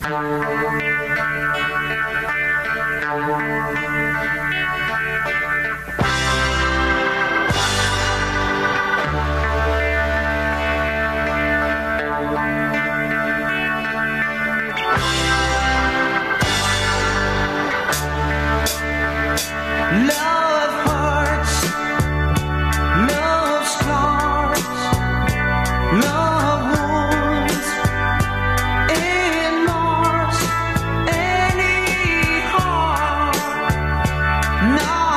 Thank you. Now